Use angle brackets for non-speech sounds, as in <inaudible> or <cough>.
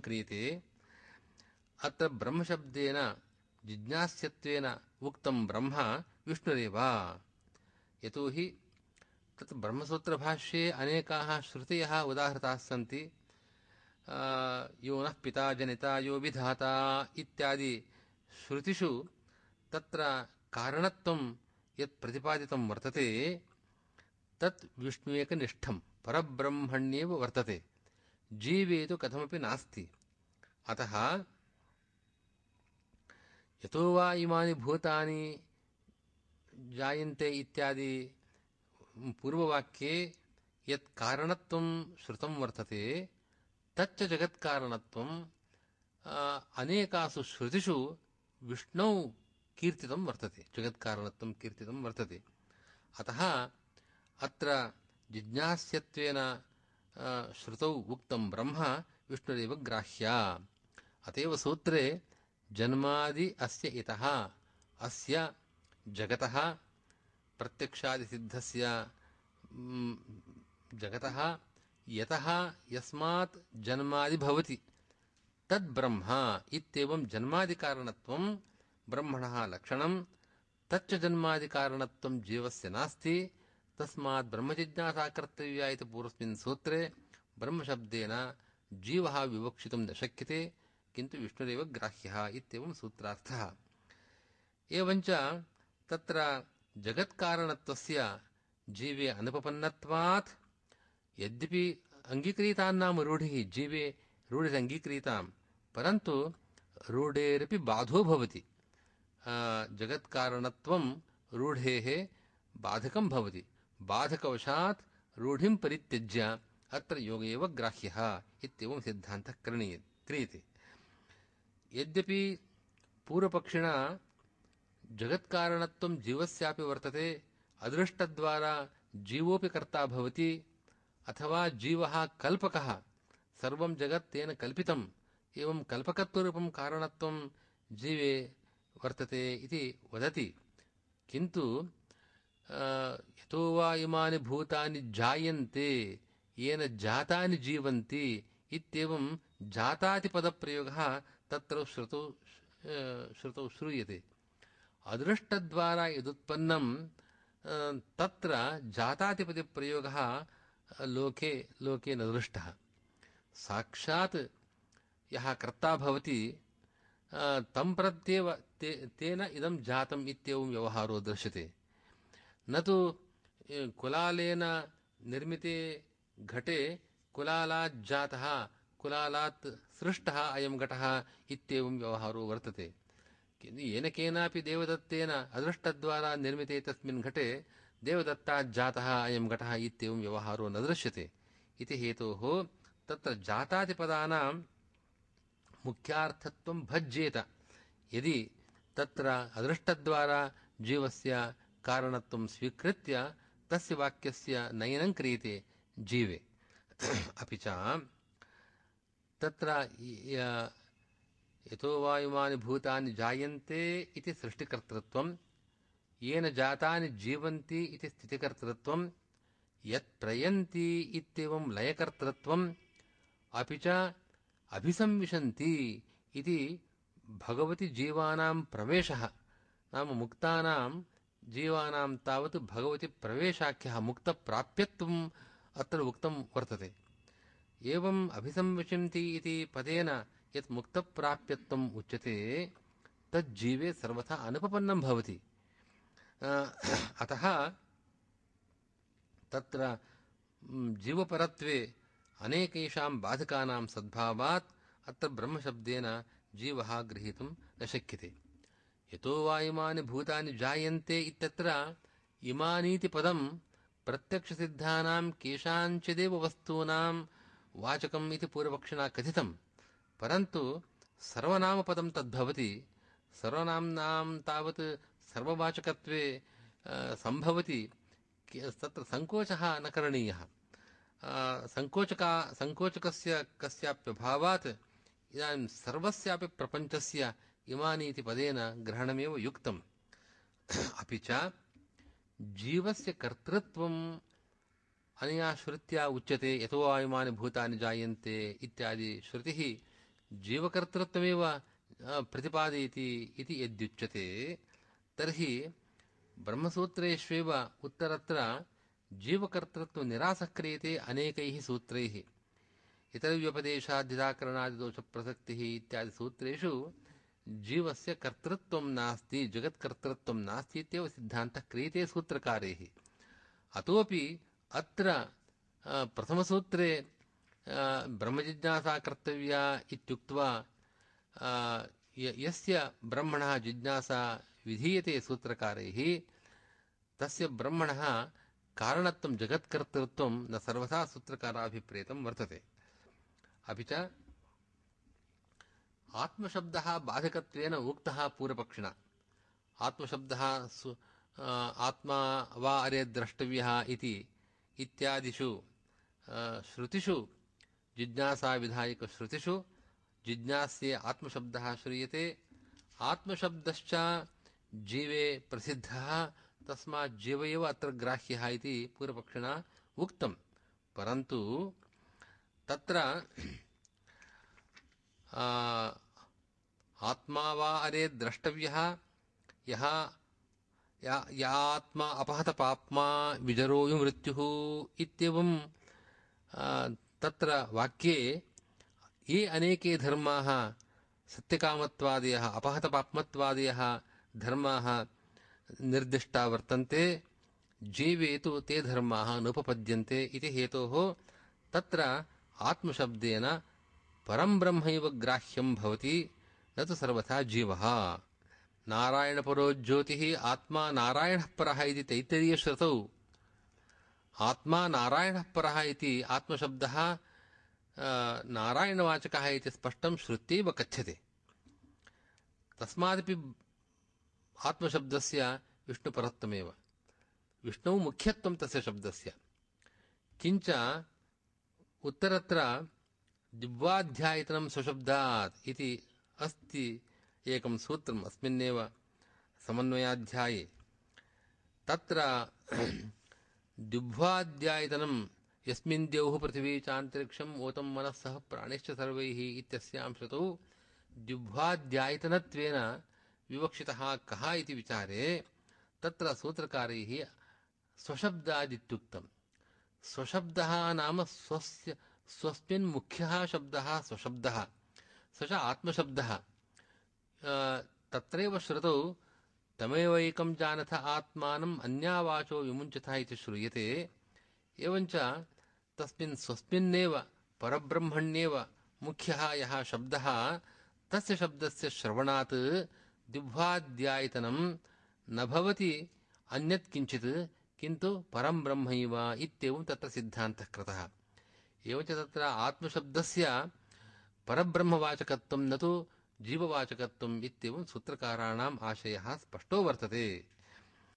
क्रियते। अत्र ब्रह्मशब्देन, जिज्ञास्यत्वेन उक्तं ब्रह्म विष्णुरेव। यतोहि तत् ब्रह्मसूत्रभाष्ये अनेकाः श्रुतयः उदाहृताः यो नः पिता जनिता, यो विधाता इत्यादि श्रुतिषु तत्र कारणत्वं यत् प्रतिपादितं वर्तते। तत् विष्णुएकनिष्ठं, परब्रह्मण्येव वर्तते। जीवे तु कथमपि नास्ति। अतः यतो वा इमानि भूतानि जायन्ते इत्यादि पूर्ववाक्ये यत् कारणत्वं श्रुतं वर्तते, तच्च जगत्कारणत्वम् अनेकासु श्रुतिषु विष्णौ कीर्तितं वर्तते जगत्कारणत्वं कीर्तितं वर्तते। अतः अत्र जिज्ञास्यत्वेन श्रुतौ उक्तं ब्रह्म विष्णुरेव ग्राह्या। अतएव सूत्रे जन्मादि अस्य इतः अस्य जगतः प्रत्यक्षादिसिद्धस्य जगतः यतः यस्मात् जन्मादि भवति। तद्ब्रह्म इत्येवं जन्मादिकारणत्वं ब्रह्मणः लक्षणं तच्च जन्मादिकारणत्वं जीवस्य नास्ति तस्मात् ब्रह्मजिज्ञासा कर्तव्या इति पूर्वस्मिन् सूत्रे ब्रह्मशब्देन जीवः विवक्षितुं न शक्यते, किन्तु विष्णुरेव ग्राह्यः इत्येवं सूत्रार्थः। एवञ्च तत्र जगत्कारणत्वस्य जीवे अनुपपन्नत्वात्, यद्यपि अङ्गीक्रियतान्नाम रूढिः जीवे रूढिरङ्गीक्रियताम् परन्तु रूढेरपि बाधो भवति। जगत्कारणत्वं रूढेः बाधकं भवति। बाधकवशात् रूढिं परित्यज्य अत्र योग एव ग्राह्यः इत्येवं सिद्धान्तः करणीय, क्रियते। यद्यपि पूर्वपक्षिणा जगत्कारणत्वं जीवस्यापि वर्तते, अदृष्टद्वारा जीवोऽपि कर्ता भवति, अथवा जीवः कल्पकः, सर्वं जगत् तेन कल्पितम्, एवं कल्पकत्वरूपं कारणत्वं जीवे वर्तते इति वदति। किन्तु यतो वा इमानि भूतानि जायन्ते येन जातानि जीवन्ति इत्येवं जातादिपदप्रयोगः तत्र श्रुतौ श्रुतौ श्रूयते अदृष्टद्वारा यदुत्पन्नं तत्र जातातिपतिप्रयोगः लोके लोके न दृष्टः साक्षात् यः कर्ता भवति तं प्रत्येव ते तेन इदं जातम् इत्येवं व्यवहारो दृश्यते न तु कुलालेन निर्मिते घटे कुलालात् जातः कुलालात् सृष्टः अयं घटः इत्येवं व्यवहारो वर्तते येन केनापि देवदत्तेन अदृष्टद्वारा निर्मिते तस्मिन् घटे देवदत्तात् जातः अयं घटः इत्येवं व्यवहारो न दृश्यते इति हेतोः तत्र जातादिपदानां मुख्यार्थत्वं भज्येत यदि तत्र अदृष्टद्वारा जीवस्य कारणत्वं स्वीकृत्य तस्य वाक्यस्य नयनं क्रियते जीवे। अपि च तत्र यतो वायुमानि भूतानि जायन्ते इति सृष्टिकर्तृत्वं, येन जातानि जीवन्ति इति स्थितिकर्तृत्वं, यत् च अभिसंविशन्ति इति भगवति जीवानां प्रवेशः, नाम मुक्तानां जीवानां तावत् भगवति प्रवेशाख्यः मुक्तप्राप्यत्वम् अत्र उक्तं वर्तते। एवम् अभिसंविशन्ति इति पदेन यत् मुक्तप्राप्यत्वम् उच्यते तज्जीवे सर्वथा अनुपपन्नं भवति। अतः तत्र जीवपरत्वे अनेकेषां बाधकानां सद्भावात् अत्र ब्रह्मशब्देन जीवः गृहीतुं न शक्यते। यतो वा इमानि भूतानि जायन्ते इत्यत्र इमानीति पदं प्रत्यक्षसिद्धानां केषाञ्चिदेव वस्तूनां वाचकम् इति पूर्वपक्षिणा कथितम् परन्तु सर्वनामपदं तद्भवति। सर्वनाम्नां तावत् सर्ववाचकत्वे सम्भवति। तत्र सङ्कोचः न करणीयः। सङ्कोचका, सङ्कोचकस्य कस्याप्यभावात् इदानीं सर्वस्यापि प्रपञ्चस्य इमानीति पदेन ग्रहणमेव युक्तम्। अपि च जीवस्य कर्तृत्वम् अनया श्रुत्या उच्यते, यतो आयुमानि भूतानि जायन्ते इत्यादि श्रुतिः जीवकर्तृत्वमेव प्रतिपादयति इति यद्युच्यते। तर्हि ब्रह्मसूत्रेष्वेव उत्तरत्र जीवकर्तृत्वनिरासः क्रियते अनेकैः सूत्रैः। इतरव्यपदेशाद्धिदाकरणादिदोषप्रसक्तिः इत्यादि सूत्रेषु जीवस्य कर्तृत्वं नास्ति जगत्कर्तृत्वं नास्ति इत्येव सिद्धान्तः क्रियते सूत्रकारैः। अतोपि अत्र प्रथमसूत्रे ब्रह्मजिज्ञासा कर्तव्या इत्युक्त्वा यस्य ब्रह्मणः जिज्ञासा विधीयते सूत्रकारैः, तस्य ब्रह्मणः कारणत्वं जगत्कर्तृत्वं न सर्वथा सूत्रकाराभिप्रेतं वर्तते। अपि च आत्मशब्दः बाधकत्वेन उक्तः पूर्वपक्षिणा। आत्मशब्दः आत्मा वा अरे द्रष्टव्यः इति इत्यादिषु श्रुतिषु जिज्ञासाविधायकश्रुतिषु जिज्ञास्ये आत्मशब्दः श्रूयते। आत्मशब्दश्च जीवे प्रसिद्धः, तस्मात् जीव एव अत्र ग्राह्यः इति पूर्वपक्षिणा उक्तम्। परन्तु तत्र आत्मा वा अरे द्रष्टव्यः, यः, या आत्मा अपहतपाप्मा विजरोयु मृत्युः इत्येवं तत्र वाक्ये ये अनेके धर्माः, सत्यकामत्वादयः, अपहतपाप्मत्वादयः धर्माः निर्दिष्टा वर्तन्ते, जीवे तु ते धर्माः नोपपद्यन्ते इति हेतोः तत्र आत्मशब्देन परं ब्रह्मैव ग्राह्यं भवति। न तु सर्वथा जीवः। नारायणपरो ज्योतिः आत्मा नारायणः परः इति तैत्तरीयश्रुतौ। आत्मा नारायणः परः इति आत्मशब्दः नारायणवाचकः इति स्पष्टं श्रुत्यैव कथ्यते। तस्मादपि आत्मशब्दस्य विष्णुपरत्वमेव। विष्णौ मुख्यत्वं तस्य शब्दस्य। किञ्च उत्तरत्र दिव्वाध्यायतनं स्वशब्दात् इति अस्ति एकं सूत्रम् अस्मिन्नेव समन्वयाध्याये। तत्र <clears throat> दिव्वाध्यायतनं यस्मिन् द्यौः पृथिवी चान्तरिक्षम् ओतं मनः सह प्राणिश्च सर्वैः इत्यस्यां श्रुतौ दिव्वाध्यायतनत्वेन विवक्षितः कः इति विचारे तत्र सूत्रकारैः स्वशब्दादित्युक्तम्। स्वशब्दः नाम स्वस्य स्वस्मिन् मुख्यः शब्दः स्वशब्दः। स च आत्मशब्दः। तत्रैव श्रुतौ, तमेवैकं जानथ आत्मानम् अन्यावाचो विमुञ्चतः इति श्रूयते, एवञ्च तस्मिन् स्वस्मिन्नेव, परब्रह्मण्येव मुख्यः यः शब्दः, तस्य शब्दस्य श्रवणात् दिव्वाध्यायतनं न भवति, अन्यत् किञ्चित्, किन्तु परं ब्रह्मैव इत्येवं तत्र सिद्धान्तः कृतः। एवञ्च तत्र आत्मशब्दस्य परब्रह्मवाचकत्वं न तु जीववाचकत्वम् इत्येवं सूत्रकाराणाम् आशयः स्पष्टो वर्तते